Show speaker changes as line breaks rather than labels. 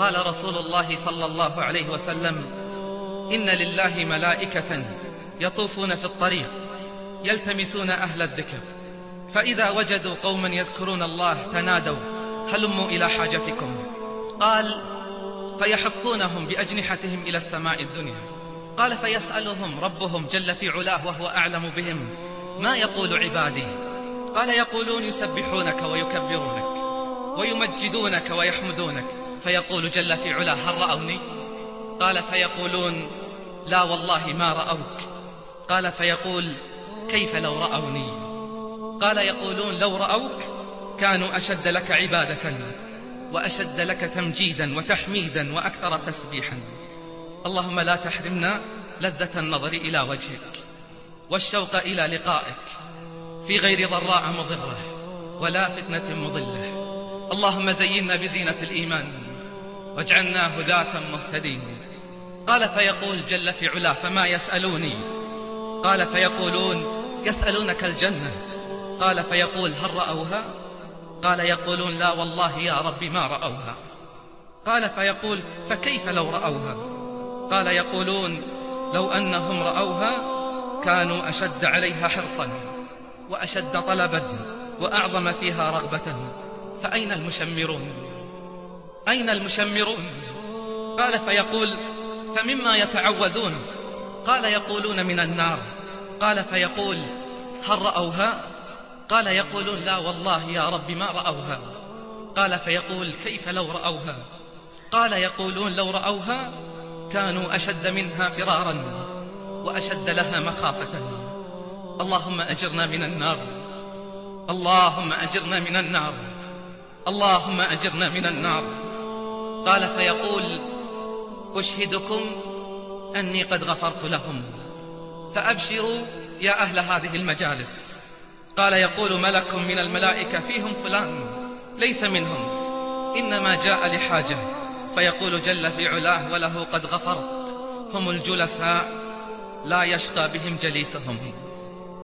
قال رسول الله صلى الله عليه وسلم إن لله ملائكة يطوفون في الطريق يلتمسون أهل الذكر فإذا وجدوا قوما يذكرون الله تنادوا هلموا إلى حاجتكم؟ قال فيحفونهم بأجنحتهم إلى السماء الدنيا. قال فيسألهم ربهم جل في علاه وهو أعلم بهم ما يقول عبادي؟ قال يقولون يسبحونك ويكبرونك ويمجدونك ويحمدونك. فيقول جل في علاه هل رأوني؟ قال فيقولون لا والله ما رأوك. قال فيقول كيف لو رأوني؟ قال يقولون لو رأوك كانوا أشد لك عبادة وأشد لك تمجيدا وتحميدا وأكثر تسبيحا. اللهم لا تحرمنا لذة النظر إلى وجهك والشوق إلى لقائك في غير ضراء مضرة ولا فتنة مضلة. اللهم زينا بزينة الإيمان. واجعلنا هداة مهتدين. قال فيقول جل في علاه فما يسألوني؟ قال فيقولون يسألونك الجنة. قال فيقول هل رأوها؟ قال يقولون لا والله يا رب ما رأوها. قال فيقول فكيف لو رأوها؟ قال يقولون لو أنهم رأوها كانوا أشد عليها حرصا وأشد طلبا وأعظم فيها رغبة. فأين المشمرون؟ أين المشمرون؟ قال فيقول فمما يتعوذون؟ قال يقولون من النار. قال فيقول هل رأوها؟ قال يقولون لا والله يا رب ما رأوها. قال فيقول كيف لو رأوها؟ قال يقولون لو رأوها كانوا أشد منها فرارا وأشد لها مخافة. اللهم أجرنا من النار. اللهم أجرنا من النار. اللهم أجرنا من النار. قال فيقول أشهدكم أني قد غفرت لهم فأبشروا يا أهل هذه المجالس. قال يقول ملك من الملائكة فيهم فلان ليس منهم إنما جاء لحاجة. فيقول جل في علاه وله قد غفرت هم الجلساء لا يشقى بهم جليسهم.